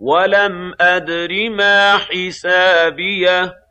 وَلَمْ أَدْرِ مَا حِسَابِيَهْ